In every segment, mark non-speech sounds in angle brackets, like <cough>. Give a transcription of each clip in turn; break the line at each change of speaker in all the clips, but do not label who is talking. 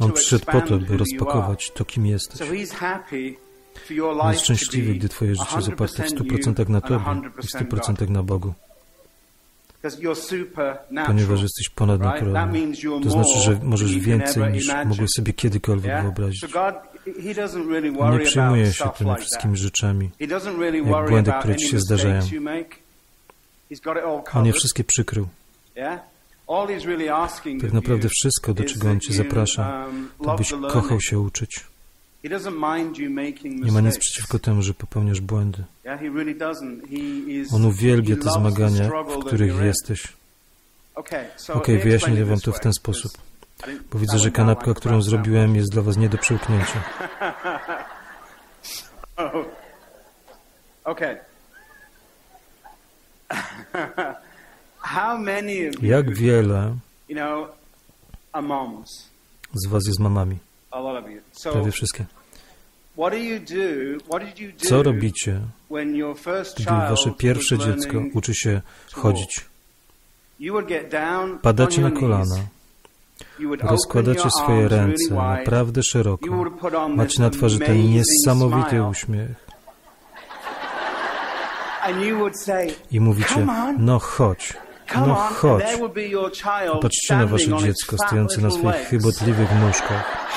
On przyszedł po to, by rozpakować to, kim jesteś. On jest szczęśliwy, gdy Twoje życie jest oparte w 100% na Tobie i w 100% na Bogu. Ponieważ jesteś ponadnaturalny. To znaczy, że możesz więcej niż mogłeś sobie kiedykolwiek wyobrazić. On nie przejmuje się tymi wszystkimi rzeczami, jak błędy, które Ci się zdarzają. On je wszystkie przykrył. Tak naprawdę wszystko, do czego On Cię zaprasza, to byś kochał się uczyć. Nie ma nic przeciwko temu, że popełniasz błędy. On uwielbia te zmagania, w których jesteś. Ok, wyjaśnię Wam to w ten sposób. Bo widzę, że kanapka, którą zrobiłem, jest dla Was nie do przełknięcia. <laughs> <laughs> Jak wiele z Was jest mamami? Prawie wszystkie. Co robicie, gdy wasze pierwsze dziecko uczy się chodzić? Padacie na kolana, rozkładacie swoje ręce naprawdę szeroko, macie na twarzy ten niesamowity uśmiech. I mówicie, no chodź, no chodź. Patrzcie na wasze dziecko stojące na swoich chybotliwych nóżkach,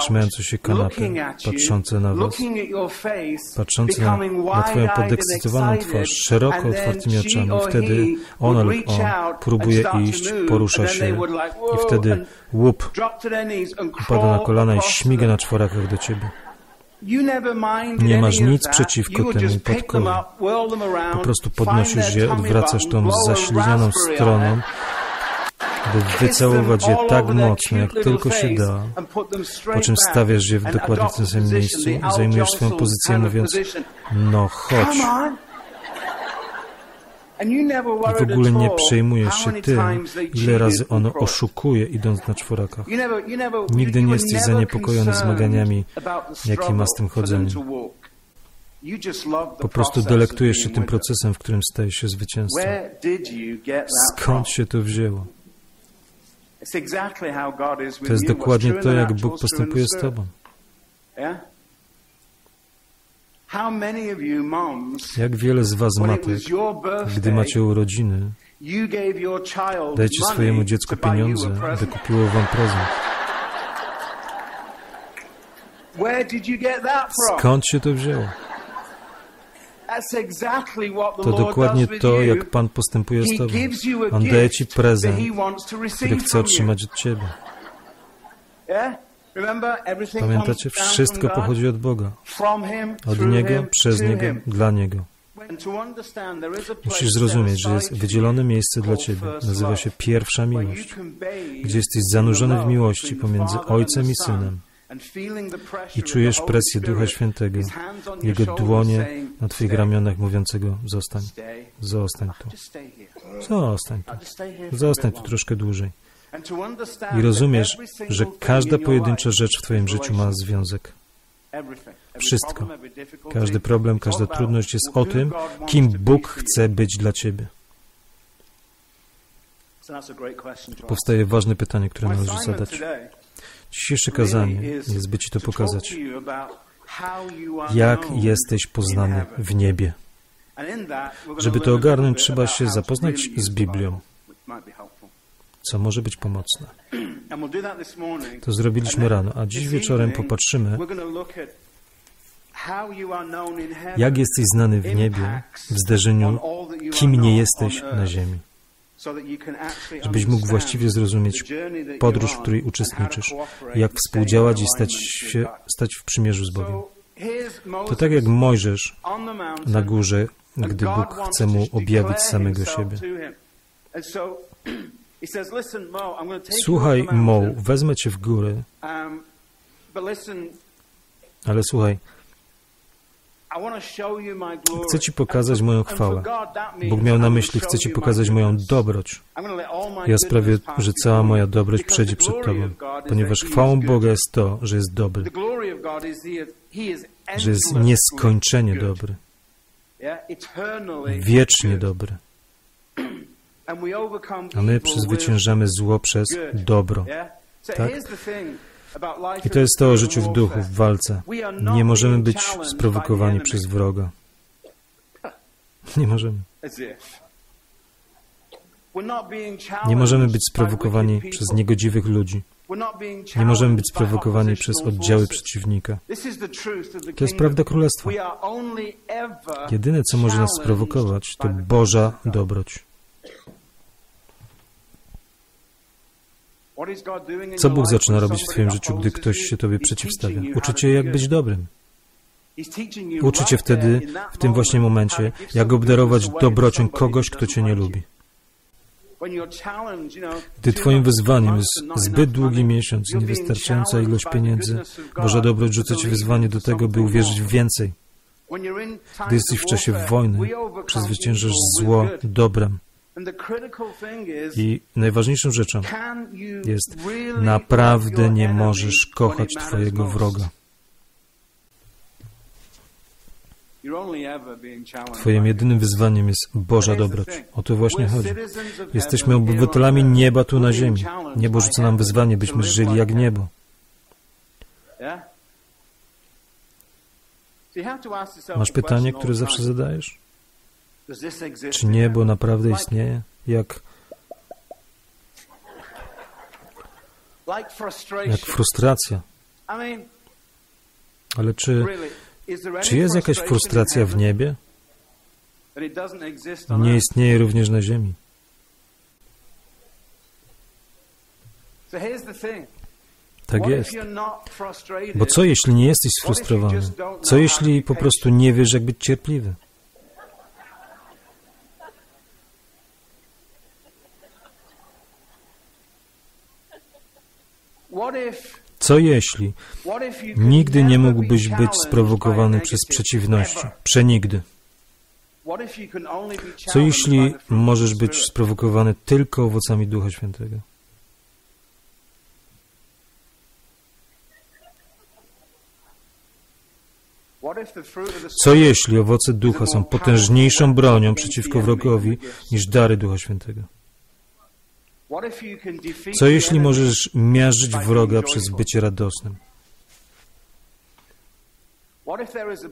trzymające się kanapy, patrzące na was, patrzące na, na twoją podekscytowaną twarz, szeroko otwartymi oczami. Wtedy ona lub on próbuje iść, porusza się i wtedy łup upada na kolana i śmiga na czworakach do ciebie. Nie masz nic przeciwko temu upadkowi. Po prostu podnosisz je, odwracasz tą zaślinianą stroną, by wycałować je tak mocno, jak tylko się da, po czym stawiasz je w dokładnie w tym samym miejscu i zajmujesz swoją pozycję, mówiąc, no chodź. I w ogóle nie przejmujesz się tym, ile razy ono oszukuje, idąc na czworakach. Nigdy nie jesteś zaniepokojony zmaganiami, jakie ma z tym chodzeniem. Po prostu delektujesz się tym procesem, w którym stajesz się zwycięzcą. Skąd się to wzięło? To jest dokładnie to, jak Bóg postępuje z Tobą. Jak wiele z Was matek, gdy macie urodziny, dajcie swojemu dziecku pieniądze, by kupiło Wam prezent. Skąd się to wzięło? To dokładnie to, jak Pan postępuje z Tobą. On daje Ci prezent, który chce otrzymać od Ciebie. Pamiętacie, wszystko pochodzi od Boga. Od Niego, przez Niego, dla Niego. Musisz zrozumieć, że jest wydzielone miejsce dla Ciebie. Nazywa się pierwsza miłość, gdzie jesteś zanurzony w miłości pomiędzy Ojcem i Synem i czujesz presję Ducha Świętego, Jego dłonie na Twoich ramionach mówiącego zostań, zostań tu, zostań tu, zostań tu troszkę dłużej. I rozumiesz, że każda pojedyncza rzecz w Twoim życiu ma związek. Wszystko. Każdy problem, każda trudność jest o tym, kim Bóg chce być dla Ciebie. Powstaje ważne pytanie, które należy zadać. Dzisiejsze kazanie jest, by Ci to pokazać. Jak jesteś poznany w niebie? Żeby to ogarnąć, trzeba się zapoznać z Biblią, co może być pomocne. To zrobiliśmy rano, a dziś wieczorem popatrzymy, jak jesteś znany w niebie w zderzeniu, kim nie jesteś na ziemi żebyś mógł właściwie zrozumieć podróż, w której uczestniczysz, jak współdziałać i stać, się, stać w przymierzu z Bogiem. To tak jak Mojżesz na górze, gdy Bóg chce mu objawić samego siebie. <clears throat> Słuchaj, Mo, wezmę cię w górę, ale słuchaj, Chcę Ci pokazać moją chwałę. Bóg miał na myśli, chcę Ci pokazać moją dobroć. Ja sprawię, że cała moja dobroć przejdzie przed Tobą, ponieważ chwałą Boga jest to, że jest dobry, że jest nieskończenie dobry, wiecznie dobry. <clears throat> A my przezwyciężamy zło przez dobro. Tak? I to jest to o życiu w duchu, w walce. <laughs> Nie możemy być sprowokowani przez wroga. Nie możemy. Nie możemy być sprowokowani przez niegodziwych ludzi. Nie możemy być sprowokowani przez oddziały przeciwnika. To jest prawda Królestwa. Jedyne, co może nas sprowokować, to Boża dobroć. Co Bóg zaczyna robić w Twoim życiu, gdy ktoś się Tobie przeciwstawia? Uczy Cię, jak być dobrym. Uczy Cię wtedy, w tym właśnie momencie, jak obdarować dobrocią kogoś, kto Cię nie lubi. Gdy Twoim wyzwaniem jest zbyt długi miesiąc, niewystarczająca ilość pieniędzy, Boża dobroć rzuca Ci wyzwanie do tego, by uwierzyć w więcej. Gdy jesteś w czasie wojny, przezwyciężysz zło dobrem. I najważniejszą rzeczą jest, naprawdę nie możesz kochać Twojego wroga. Twoim jedynym wyzwaniem jest Boża dobroć. O to właśnie chodzi. Jesteśmy obywatelami nieba tu na ziemi. Niebo rzuca nam wyzwanie, byśmy żyli jak niebo. Masz pytanie, które zawsze zadajesz? Czy niebo naprawdę istnieje? Jak, jak frustracja. Ale czy, czy jest jakaś frustracja w niebie? Nie istnieje również na ziemi. Tak jest. Bo co jeśli nie jesteś sfrustrowany? Co jeśli po prostu nie wiesz, jak być cierpliwy? Co jeśli nigdy nie mógłbyś być sprowokowany przez przeciwności? Przenigdy. Co jeśli możesz być sprowokowany tylko owocami Ducha Świętego? Co jeśli owoce Ducha są potężniejszą bronią przeciwko wrogowi niż dary Ducha Świętego? Co jeśli możesz miażdżyć wroga przez bycie radosnym?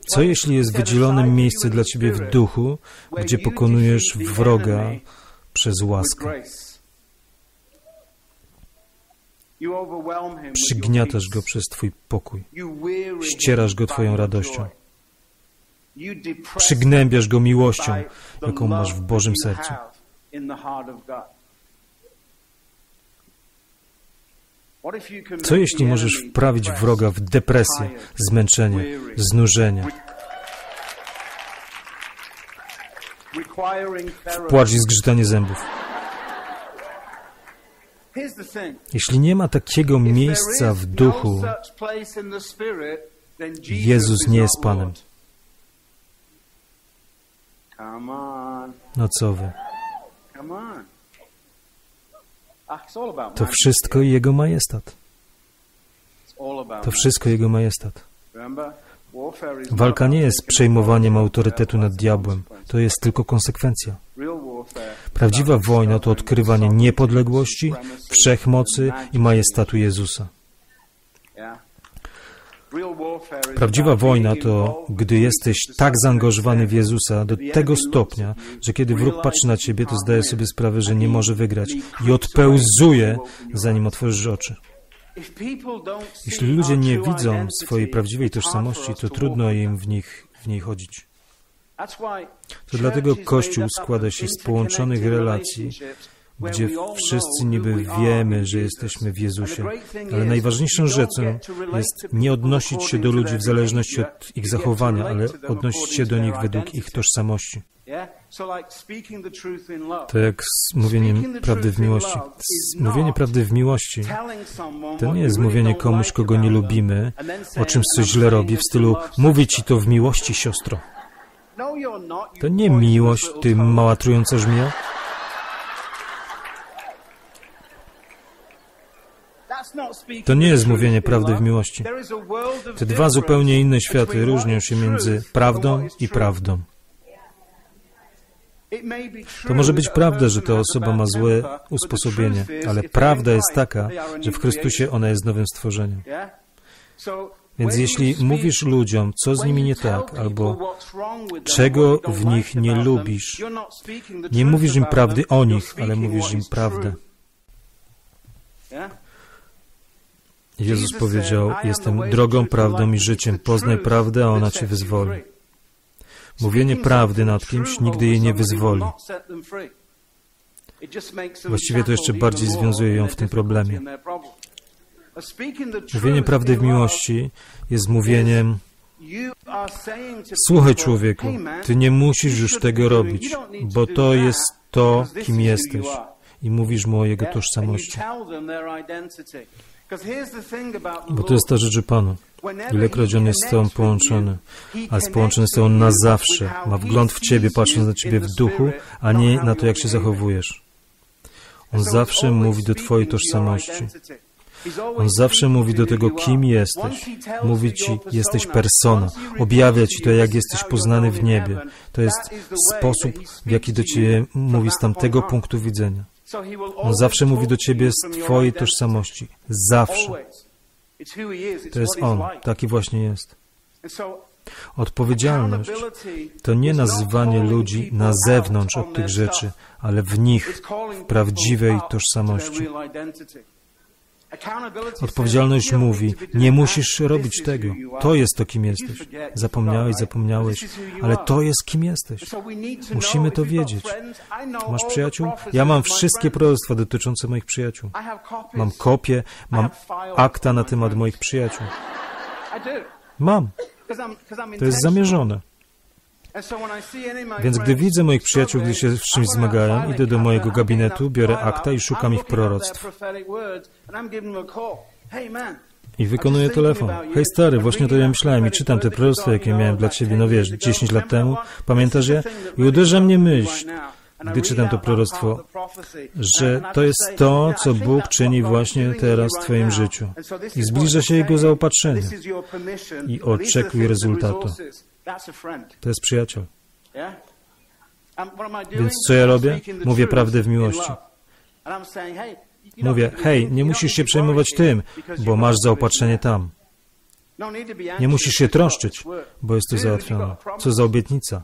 Co jeśli jest wydzielone miejsce dla Ciebie w duchu, gdzie pokonujesz wroga przez łaskę? Przygniatasz go przez Twój pokój. Ścierasz go Twoją radością. Przygnębiasz go miłością, jaką masz w Bożym sercu. Co jeśli możesz wprawić wroga w depresję, zmęczenie, znużenie, w płacz i zgrzytanie zębów? Jeśli nie ma takiego miejsca w duchu, Jezus nie jest Panem. No co wy? To wszystko Jego majestat. To wszystko Jego majestat. Walka nie jest przejmowaniem autorytetu nad diabłem. To jest tylko konsekwencja. Prawdziwa wojna to odkrywanie niepodległości, wszechmocy i majestatu Jezusa. Prawdziwa wojna to, gdy jesteś tak zaangażowany w Jezusa do tego stopnia, że kiedy wróg patrzy na ciebie, to zdaje sobie sprawę, że nie może wygrać i odpełzuje, zanim otworzysz oczy. Jeśli ludzie nie widzą swojej prawdziwej tożsamości, to trudno im w, nich, w niej chodzić. To dlatego Kościół składa się z połączonych relacji, gdzie wszyscy niby wiemy, że jesteśmy w Jezusie, ale najważniejszą rzeczą jest nie odnosić się do ludzi w zależności od ich zachowania, ale odnosić się do nich według ich tożsamości. To jak z mówieniem prawdy w miłości. Mówienie prawdy w miłości to nie jest mówienie komuś, kogo nie lubimy, o czymś, co źle robi, w stylu mówi ci to w miłości, siostro. To nie miłość, ty mała trująca żmija. To nie jest mówienie prawdy w miłości. Te dwa zupełnie inne światy różnią się między prawdą i prawdą. To może być prawda, że ta osoba ma złe usposobienie, ale prawda jest taka, że w Chrystusie ona jest nowym stworzeniem. Więc jeśli mówisz ludziom, co z nimi nie tak, albo czego w nich nie lubisz, nie mówisz im prawdy o nich, ale mówisz im prawdę. Jezus powiedział, jestem drogą, prawdą i życiem. Poznaj prawdę, a ona cię wyzwoli. Mówienie prawdy nad kimś nigdy jej nie wyzwoli. Właściwie to jeszcze bardziej związuje ją w tym problemie. Mówienie prawdy w miłości jest mówieniem Słuchaj człowieku, ty nie musisz już tego robić, bo to jest to, kim jesteś. I mówisz mu o jego tożsamości. Bo to jest ta rzecz Panu. Ilekroć On jest z Tobą połączony, a jest połączony z Tobą na zawsze, ma wgląd w Ciebie, patrząc na Ciebie w duchu, a nie na to, jak się zachowujesz. On zawsze mówi do Twojej tożsamości. On zawsze mówi do tego, kim jesteś. Mówi Ci, jesteś persona. Objawia Ci to, jak jesteś poznany w niebie. To jest sposób, w jaki do Ciebie mówi z tamtego punktu widzenia. On zawsze mówi do Ciebie z Twojej tożsamości. Zawsze. To jest On. Taki właśnie jest. Odpowiedzialność to nie nazywanie ludzi na zewnątrz od tych rzeczy, ale w nich, w prawdziwej tożsamości. Odpowiedzialność mówi, nie musisz robić tego. To jest to, kim jesteś. Zapomniałeś, zapomniałeś, ale to jest, kim jesteś. Musimy to wiedzieć. Masz przyjaciół? Ja mam wszystkie proroctwa dotyczące moich przyjaciół. Mam kopie, mam akta na temat moich przyjaciół. Mam. To jest zamierzone. Więc gdy widzę moich przyjaciół, gdy się w czymś zmagają, idę do mojego gabinetu, biorę akta i szukam ich proroctw. I wykonuję telefon. Hej stary, właśnie to ja myślałem i czytam te proroctwa, jakie miałem dla ciebie, no wiesz, 10 lat temu. Pamiętasz je? I uderza mnie myśl, gdy czytam to proroctwo, że to jest to, co Bóg czyni właśnie teraz w Twoim życiu. I zbliża się Jego zaopatrzenie. I oczekuj rezultatu. To jest przyjaciel. Więc co ja robię? Mówię prawdę w miłości. Mówię, hej, nie musisz się przejmować tym, bo masz zaopatrzenie tam. Nie musisz się troszczyć, bo jest to załatwione. Co za obietnica.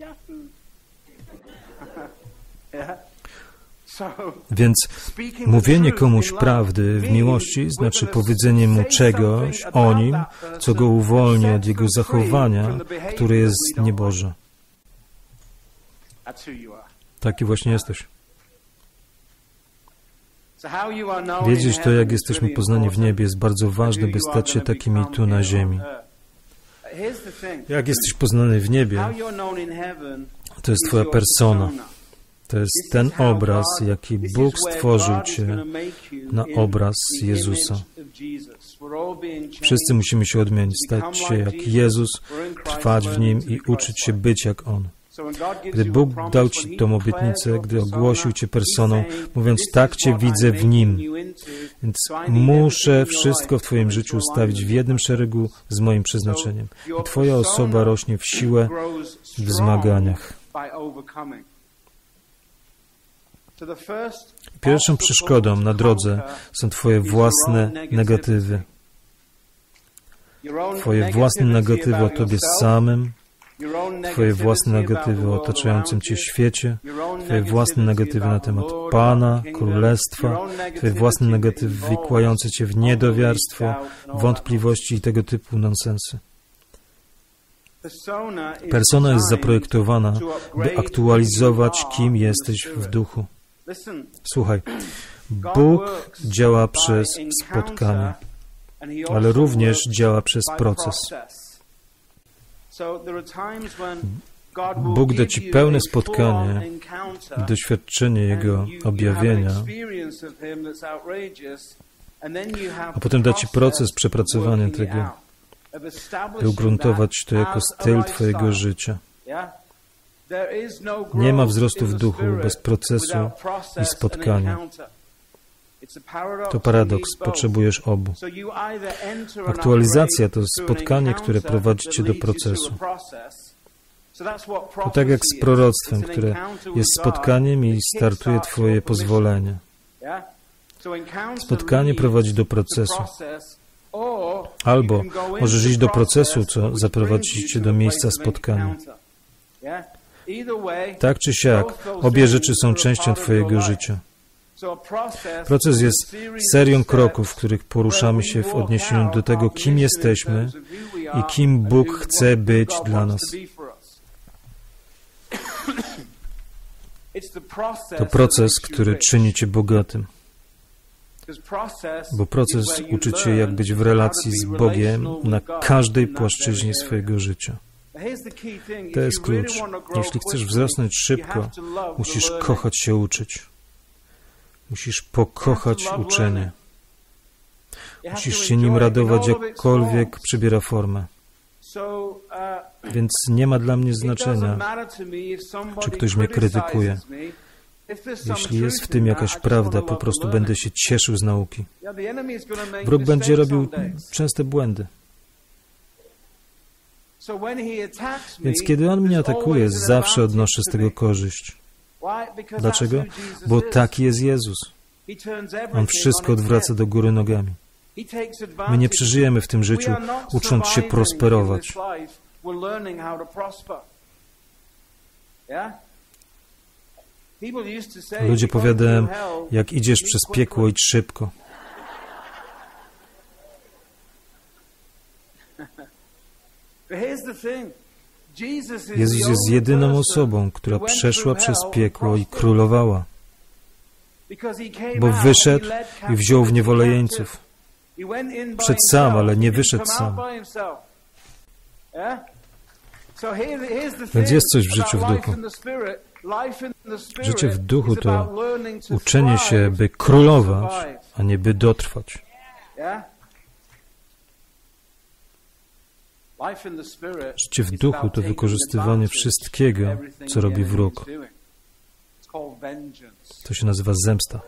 <laughs> Więc mówienie komuś prawdy w miłości znaczy powiedzenie mu czegoś o nim, co go uwolni od jego zachowania, które jest nieboże. Taki właśnie jesteś. Wiedzieć to, jak jesteśmy poznani w niebie, jest bardzo ważne, by stać się takimi tu na ziemi. Jak jesteś poznany w niebie, to jest Twoja persona. To jest ten obraz, jaki Bóg stworzył Cię na obraz Jezusa. Wszyscy musimy się odmienić, stać się jak Jezus, trwać w Nim i uczyć się być jak On. Gdy Bóg dał Ci tą obietnicę, gdy ogłosił Cię personą, mówiąc, tak Cię widzę w Nim, więc muszę wszystko w Twoim życiu ustawić w jednym szeregu z moim przeznaczeniem. I Twoja osoba rośnie w siłę w zmaganiach. Pierwszą przeszkodą na drodze są Twoje własne negatywy. Twoje własne negatywy o Tobie samym, Twoje własne negatywy o otaczającym Cię świecie, Twoje własne negatywy na temat Pana, Królestwa, Twoje własne negatywy wikłające Cię w niedowiarstwo, wątpliwości i tego typu nonsensy. Persona jest zaprojektowana, by aktualizować, kim jesteś w duchu. Słuchaj, <clears throat> Bóg działa przez spotkanie, ale również działa przez proces. Bóg da Ci pełne spotkanie, doświadczenie Jego objawienia, a potem da Ci proces przepracowania tego, by ugruntować to jako styl Twojego życia. Nie ma wzrostu w duchu bez procesu i spotkania. To paradoks, potrzebujesz obu. Aktualizacja to spotkanie, które prowadzi cię do procesu. To tak jak z proroctwem, które jest spotkaniem i startuje Twoje pozwolenie. Spotkanie prowadzi do procesu. Albo możesz iść do procesu, co zaprowadzi Cię do miejsca spotkania. Tak czy siak, obie rzeczy są częścią Twojego życia. Proces jest serią kroków, w których poruszamy się w odniesieniu do tego, kim jesteśmy i kim Bóg chce być dla nas. To <coughs> proces, który czyni Cię bogatym. Bo proces uczy Cię, jak być w relacji z Bogiem na każdej płaszczyźnie swojego życia. To jest klucz. Jeśli chcesz wzrosnąć szybko, musisz kochać się uczyć. Musisz pokochać uczenie. Musisz się nim radować, jakkolwiek przybiera formę. Więc nie ma dla mnie znaczenia, czy ktoś mnie krytykuje. Jeśli jest w tym jakaś prawda, po prostu będę się cieszył z nauki. Wróg będzie robił częste błędy. Więc kiedy on mnie atakuje, zawsze odnoszę z tego korzyść. Dlaczego? Bo taki jest Jezus. On wszystko odwraca do góry nogami. My nie przeżyjemy w tym życiu, ucząc się prosperować. Ludzie powiadają, jak idziesz przez piekło, idź szybko. Jezus jest jedyną osobą, która przeszła przez piekło i królowała, bo wyszedł i wziął w niewolę jeńców. Przed sam, ale nie wyszedł sam. Więc jest coś w życiu w duchu. Życie w duchu to uczenie się, by królować, a nie by dotrwać. Życie w duchu to wykorzystywanie wszystkiego, co robi wróg. To się nazywa zemsta.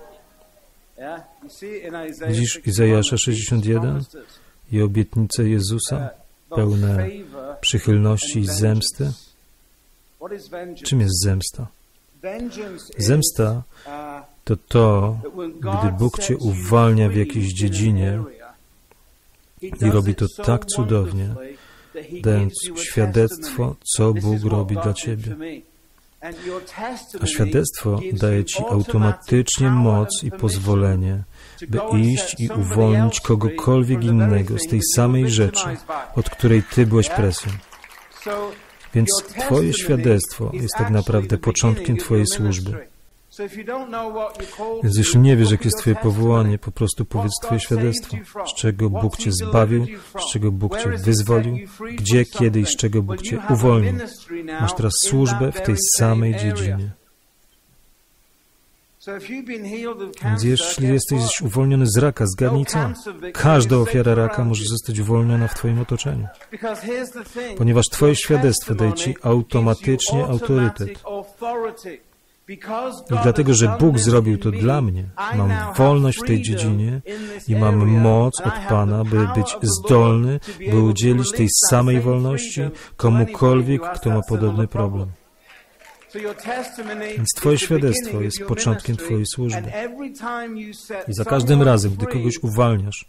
Widzisz Izajasza 61 i obietnice Jezusa pełne przychylności i zemsty? Czym jest zemsta? Zemsta to to, gdy Bóg Cię uwalnia w jakiejś dziedzinie i robi to tak cudownie, dając świadectwo, co Bóg robi dla Ciebie. A świadectwo daje Ci automatycznie moc i pozwolenie, by iść i uwolnić kogokolwiek innego z tej samej rzeczy, od której Ty byłeś presją. Więc Twoje świadectwo jest tak naprawdę początkiem Twojej służby. Więc jeśli nie wiesz, jakie jest Twoje powołanie, po prostu powiedz Twoje świadectwo, z czego Bóg Cię zbawił, z czego Bóg Cię wyzwolił, gdzie, kiedy i z czego Bóg Cię uwolnił. Masz teraz służbę w tej samej dziedzinie. Więc jeśli jesteś uwolniony z raka, zgadnij co? Każda ofiara raka może zostać uwolniona w Twoim otoczeniu. Ponieważ Twoje świadectwo daje Ci automatycznie autorytet. I dlatego, że Bóg zrobił to dla mnie, mam wolność w tej dziedzinie i mam moc od Pana, by być zdolny, by udzielić tej samej wolności komukolwiek, kto ma podobny problem. Więc Twoje świadectwo jest początkiem Twojej służby. I za każdym razem, gdy kogoś uwalniasz,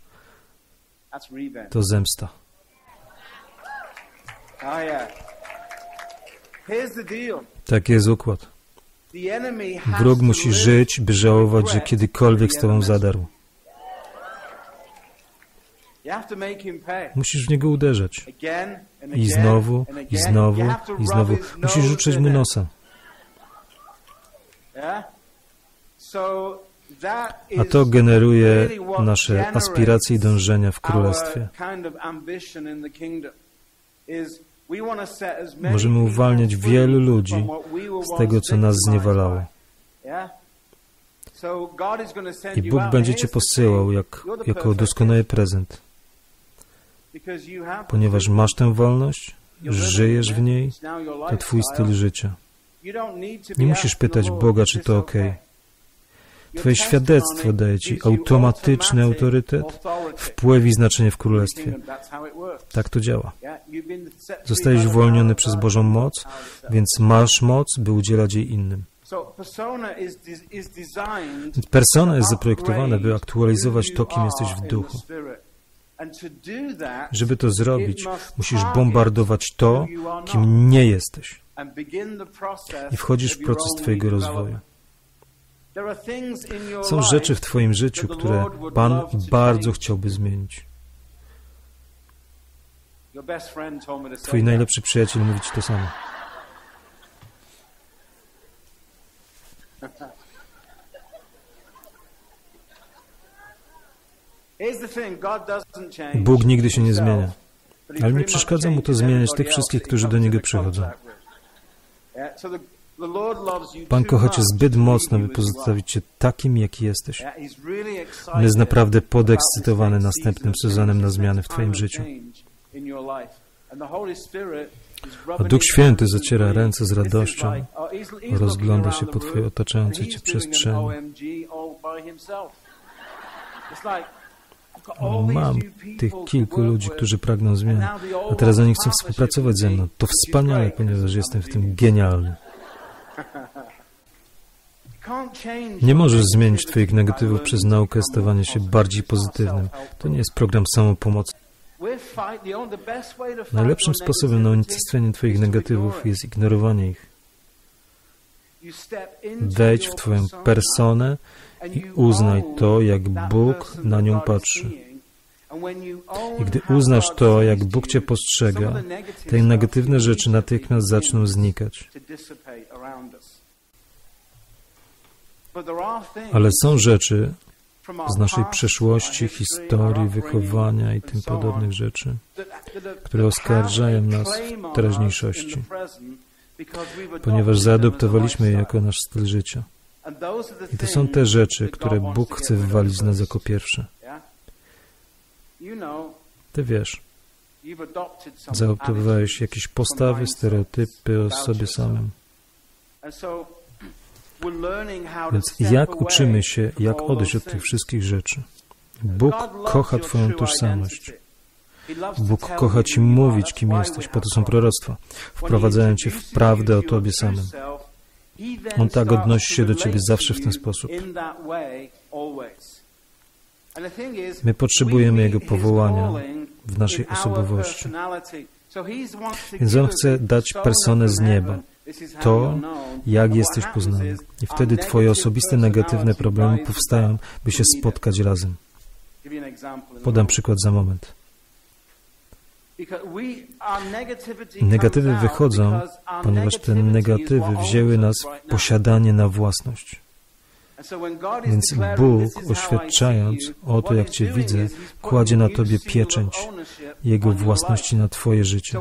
to zemsta. Tak jest układ. Wróg musi żyć, by żałować, że kiedykolwiek z Tobą zadarł. Musisz w niego uderzać. I znowu, i znowu, i znowu. Musisz uczyć mu nosa. A to generuje nasze aspiracje i dążenia w Królestwie. Możemy uwalniać wielu ludzi z tego, co nas zniewalało. I Bóg będzie Cię posyłał jak, jako doskonały prezent. Ponieważ masz tę wolność, żyjesz w niej, to Twój styl życia. Nie musisz pytać Boga, czy to ok. Twoje świadectwo daje Ci automatyczny autorytet, wpływ i znaczenie w Królestwie. Tak to działa. Zostajesz uwolniony przez Bożą moc, więc masz moc, by udzielać jej innym. Persona jest zaprojektowana, by aktualizować to, kim jesteś w duchu. Żeby to zrobić, musisz bombardować to, kim nie jesteś. I wchodzisz w proces Twojego rozwoju. Są rzeczy w Twoim życiu, które Pan bardzo chciałby zmienić. Twój najlepszy przyjaciel mówi Ci to samo. Bóg nigdy się nie zmienia, ale nie przeszkadza Mu to zmieniać tych wszystkich, którzy do Niego przychodzą. Pan kocha Cię zbyt mocno, by pozostawić Cię takim, jaki jesteś. On jest naprawdę podekscytowany następnym sezonem na zmiany w Twoim życiu. A Duch Święty zaciera ręce z radością, rozgląda się po Twojej otaczającej Cię przestrzeni. Mam tych kilku ludzi, którzy pragną zmian, a teraz oni chcą współpracować ze mną. To wspaniale, ponieważ jestem w tym genialny. Nie możesz zmienić Twoich negatywów przez naukę stawania się bardziej pozytywnym. To nie jest program samopomocy. Najlepszym sposobem na unicestwienie Twoich negatywów jest ignorowanie ich. Wejdź w Twoją personę i uznaj to, jak Bóg na nią patrzy. I gdy uznasz to, jak Bóg Cię postrzega, te negatywne rzeczy natychmiast zaczną znikać. Ale są rzeczy z naszej przeszłości, historii, wychowania i tym podobnych rzeczy, które oskarżają nas w teraźniejszości, ponieważ zaadoptowaliśmy je jako nasz styl życia. I to są te rzeczy, które Bóg chce wywalić z nas jako pierwsze. Ty wiesz, zaadoptowałeś jakieś postawy, stereotypy o sobie samym. Więc jak uczymy się, jak odejść od tych wszystkich rzeczy? Bóg kocha Twoją tożsamość. Bóg kocha Ci mówić, kim jesteś, po to są proroctwa. Wprowadzają Cię w prawdę o Tobie samym. On tak odnosi się do Ciebie zawsze w ten sposób. My potrzebujemy Jego powołania w naszej osobowości. Więc On chce dać personę z nieba, to, jak jesteś poznany. I wtedy Twoje osobiste negatywne problemy powstają, by się spotkać razem. Podam przykład za moment. Negatywy wychodzą, ponieważ te negatywy wzięły nas w posiadanie na własność. Więc Bóg, oświadczając o to, jak Cię widzę, kładzie na Tobie pieczęć Jego własności na Twoje życie.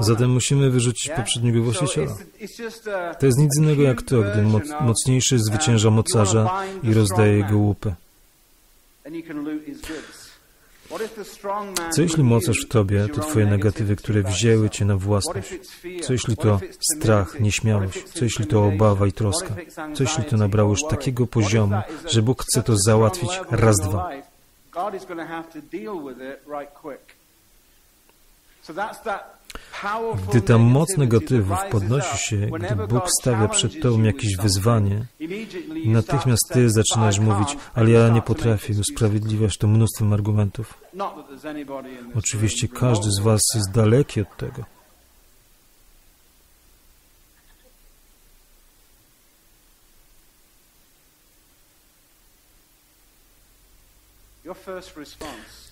Zatem musimy wyrzucić poprzedniego właściciela. To jest nic innego jak to, gdy mocniejszy zwycięża mocarza i rozdaje jego łupę. Co jeśli mocarz w tobie to twoje negatywy, które wzięły cię na własność? Co jeśli to strach, nieśmiałość? Co jeśli to obawa i troska? Co jeśli to nabrało już takiego poziomu, że Bóg chce to załatwić raz, dwa? Gdy ta moc negatywów podnosi się, gdy Bóg stawia przed Tobą jakieś wyzwanie, natychmiast Ty zaczynasz mówić, ale ja nie potrafię, usprawiedliwiasz to mnóstwem argumentów. Oczywiście każdy z Was jest daleki od tego.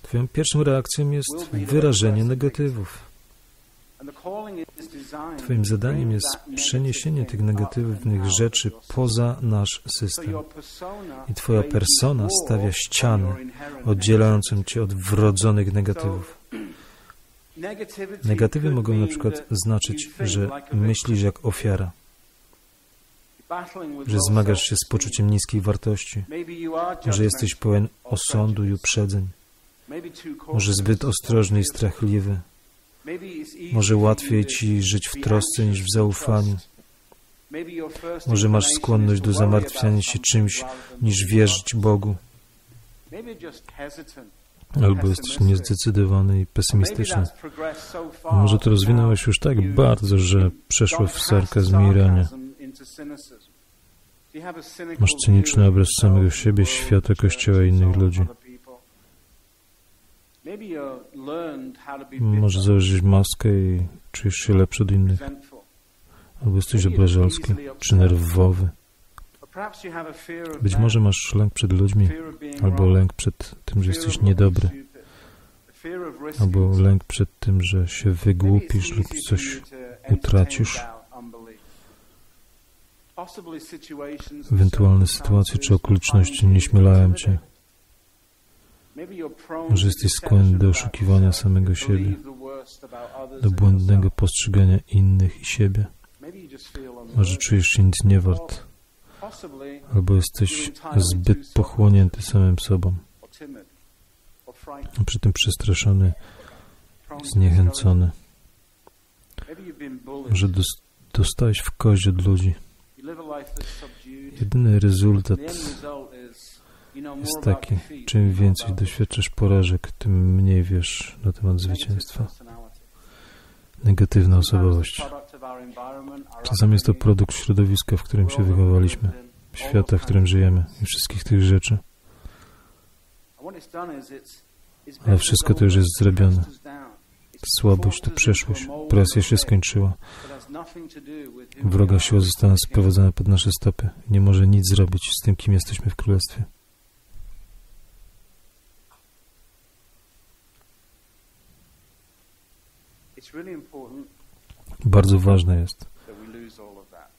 Twoją pierwszą reakcją jest wyrażenie negatywów. Twoim zadaniem jest przeniesienie tych negatywnych rzeczy poza nasz system. I Twoja persona stawia ścianę oddzielającą Cię od wrodzonych negatywów. <clears throat> Negatywy mogą na przykład znaczyć, że myślisz jak ofiara, że zmagasz się z poczuciem niskiej wartości, że jesteś pełen osądu i uprzedzeń, może zbyt ostrożny i strachliwy, może łatwiej ci żyć w trosce niż w zaufaniu. Może masz skłonność do zamartwiania się czymś, niż wierzyć Bogu. Albo jesteś niezdecydowany i pesymistyczny. Może to rozwinąłeś już tak bardzo, że przeszło w sarkazm i iranie. Masz cyniczny obraz samego siebie, świata, Kościoła i innych ludzi. Może założyć maskę i czujesz się lepszy od innych. Albo jesteś obrażalski, czy nerwowy. Być może masz lęk przed ludźmi, albo lęk przed tym, że jesteś niedobry, albo lęk przed tym, że się wygłupisz lub coś utracisz. Ewentualne sytuacje czy okoliczności nie śmielają cię. Może jesteś skłonny do oszukiwania samego siebie, do błędnego postrzegania innych i siebie. Może czujesz się nic nie wart, albo jesteś zbyt pochłonięty samym sobą, a przy tym przestraszony, zniechęcony. Może dostałeś w kość od ludzi. Jedyny rezultat jest taki, czym więcej doświadczasz porażek, tym mniej wiesz na temat zwycięstwa. Negatywna osobowość. Czasami jest to produkt środowiska, w którym się wychowaliśmy, świata, w którym żyjemy i wszystkich tych rzeczy. Ale wszystko to już jest zrobione. Słabość to przeszłość. Presja się skończyła. Wroga siła została sprowadzona pod nasze stopy. Nie może nic zrobić z tym, kim jesteśmy w Królestwie. Bardzo ważne jest,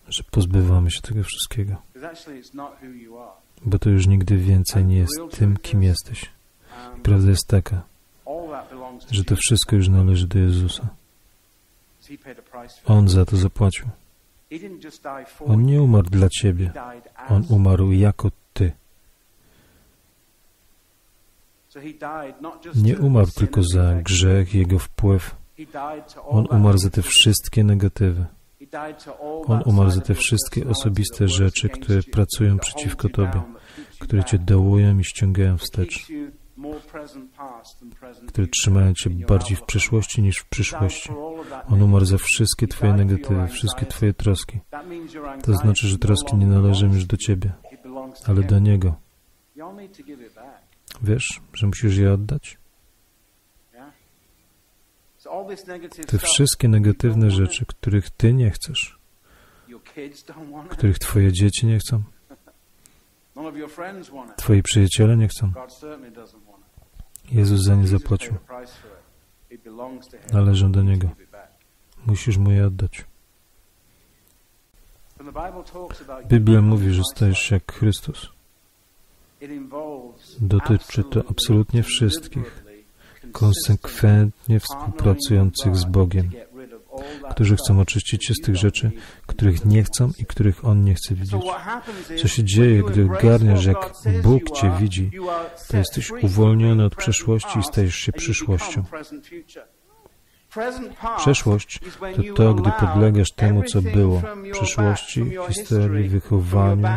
że pozbywamy się tego wszystkiego, bo to już nigdy więcej nie jest tym, kim jesteś. Prawda jest taka, że to wszystko już należy do Jezusa. On za to zapłacił. On nie umarł dla Ciebie. On umarł jako Ty. Nie umarł tylko za grzech, jego wpływ. On umarł za te wszystkie negatywy. On umarł za te wszystkie osobiste rzeczy, które pracują przeciwko Tobie, które Cię dołują i ściągają wstecz, które trzymają Cię bardziej w przeszłości niż w przyszłości. On umarł za wszystkie Twoje negatywy, wszystkie Twoje troski. To znaczy, że troski nie należą już do Ciebie, ale do Niego. Wiesz, że musisz je oddać? Te wszystkie negatywne rzeczy, których Ty nie chcesz, których Twoje dzieci nie chcą, Twoi przyjaciele nie chcą. Jezus za nie zapłacił. Należą do Niego. Musisz Mu je oddać. Biblia mówi, że stajesz jak Chrystus. Dotyczy to absolutnie wszystkich, konsekwentnie współpracujących z Bogiem, którzy chcą oczyścić się z tych rzeczy, których nie chcą i których On nie chce widzieć. Co się dzieje, gdy ogarniasz, jak Bóg Cię widzi, to jesteś uwolniony od przeszłości i stajesz się przyszłością. Przeszłość to to, gdy podlegasz temu, co było, przyszłości, historii, wychowaniu,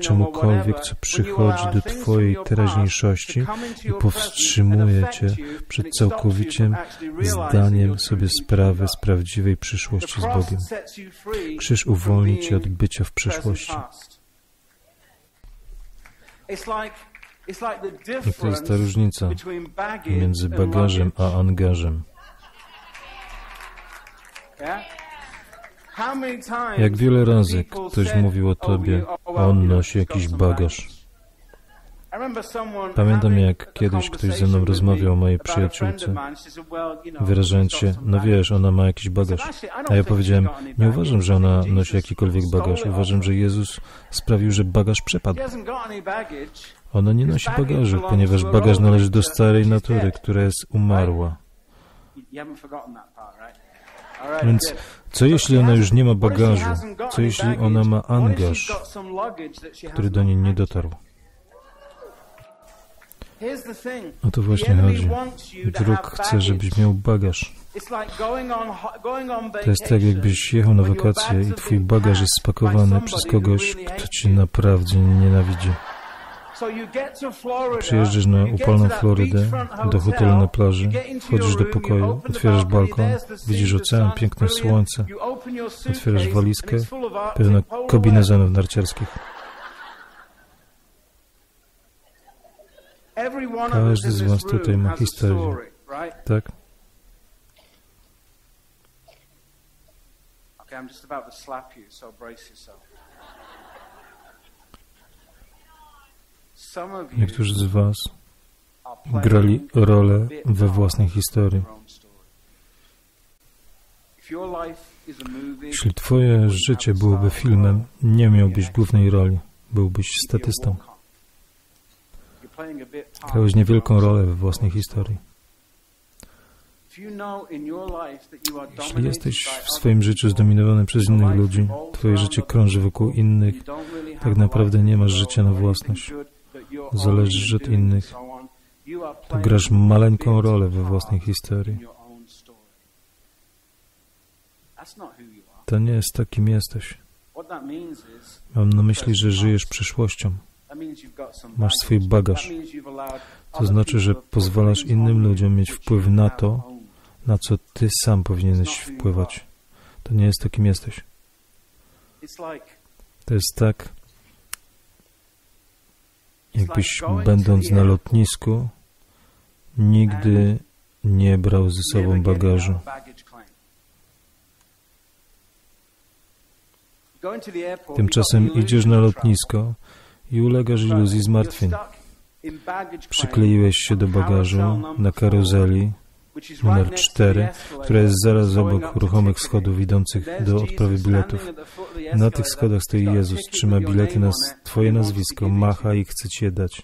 czemukolwiek, co przychodzi do Twojej teraźniejszości i powstrzymuje Cię przed całkowitym zdaniem sobie sprawy z prawdziwej przyszłości z Bogiem. Krzyż uwolni Cię od bycia w przeszłości. I to jest ta różnica między bagażem a angażem. Jak wiele razy ktoś mówił o tobie, on nosi jakiś bagaż. Pamiętam, jak kiedyś ktoś ze mną rozmawiał o mojej przyjaciółce, wyrażając się, no wiesz, ona ma jakiś bagaż. A ja powiedziałem, nie uważam, że ona nosi jakikolwiek bagaż. Uważam, że Jezus sprawił, że bagaż przepadł. Ona nie nosi bagażu, ponieważ bagaż należy do starej natury, która jest umarła. Więc co jeśli ona już nie ma bagażu? Co jeśli ona ma angaż, który do niej nie dotarł? O to właśnie chodzi. Wróg chce, żebyś miał bagaż. To jest tak, jakbyś jechał na wakacje i twój bagaż jest spakowany przez kogoś, kto cię naprawdę nienawidzi. Przyjeżdżasz na upalną Florydę, do hotelu na plaży, wchodzisz do pokoju, otwierasz balkon, widzisz ocean, piękne słońce, otwierasz walizkę, pełna kombinezonów narciarskich. Każdy z Was tutaj ma historię, tak? I'm just about to slap you, so brace yourself. Niektórzy z Was grali rolę we własnej historii. Jeśli Twoje życie byłoby filmem, nie miałbyś głównej roli, byłbyś statystą. Grałeś niewielką rolę we własnej historii. Jeśli jesteś w swoim życiu zdominowany przez innych ludzi, Twoje życie krąży wokół innych, tak naprawdę nie masz życia na własność zależysz od innych, to grasz maleńką rolę we własnej historii. To nie jest tak, kim jesteś. Mam na myśli, że żyjesz przyszłością. Masz swój bagaż. To znaczy, że pozwalasz innym ludziom mieć wpływ na to, na co ty sam powinieneś wpływać. To nie jest to, kim jesteś. To jest tak, jakbyś będąc na lotnisku nigdy nie brał ze sobą bagażu. Tymczasem idziesz na lotnisko i ulegasz iluzji zmartwień. Przykleiłeś się do bagażu na karuzeli, numer 4, która jest zaraz obok ruchomych schodów idących do odprawy biletów. Na tych schodach stoi Jezus, trzyma bilety na Twoje nazwisko, macha i chce Ci je dać.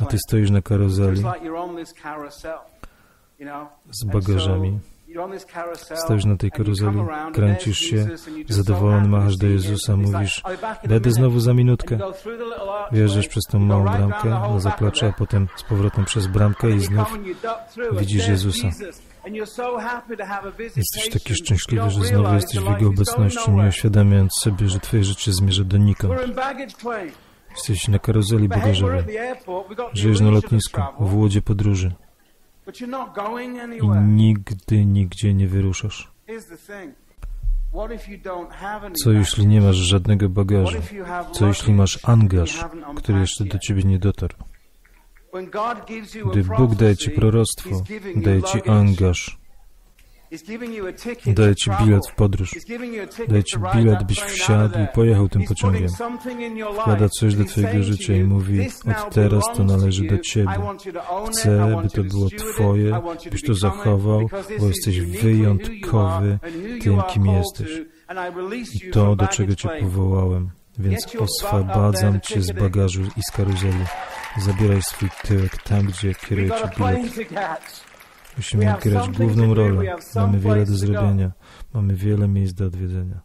A Ty stoisz na karuzeli z bagażami. Stoisz na tej karuzeli, kręcisz się, zadowolony machasz do Jezusa, mówisz, będę znowu za minutkę. Wjeżdżasz przez tą małą bramkę na zaplecze, a potem z powrotem przez bramkę i znów widzisz Jezusa. Jesteś taki szczęśliwy, że znowu jesteś w Jego obecności, nie uświadamiając sobie, że Twoje życie zmierza donikąd. Jesteś na karuzeli bagażowej. Żyjesz na lotnisku, w łodzie podróży. I nigdy, nigdzie nie wyruszasz. Co jeśli nie masz żadnego bagażu? Co jeśli masz angaż, który jeszcze do ciebie nie dotarł? Gdy Bóg daje ci proroctwo, daje ci angaż, Daję Ci bilet w podróż. Daję Ci bilet, byś wsiadł i pojechał tym pociągiem. Wkłada coś do Twojego życia i mówi, od teraz to należy do Ciebie. Chcę, by to było Twoje, byś to zachował, bo jesteś wyjątkowy tym, kim jesteś. I to, do czego Cię powołałem. Więc oswabadzam Cię z bagażu i z karuzeli. Zabieraj swój tyłek tam, gdzie kieruje Cię bilet. Musimy grać główną rolę. Mamy wiele do zrobienia. Mamy wiele miejsc do odwiedzenia.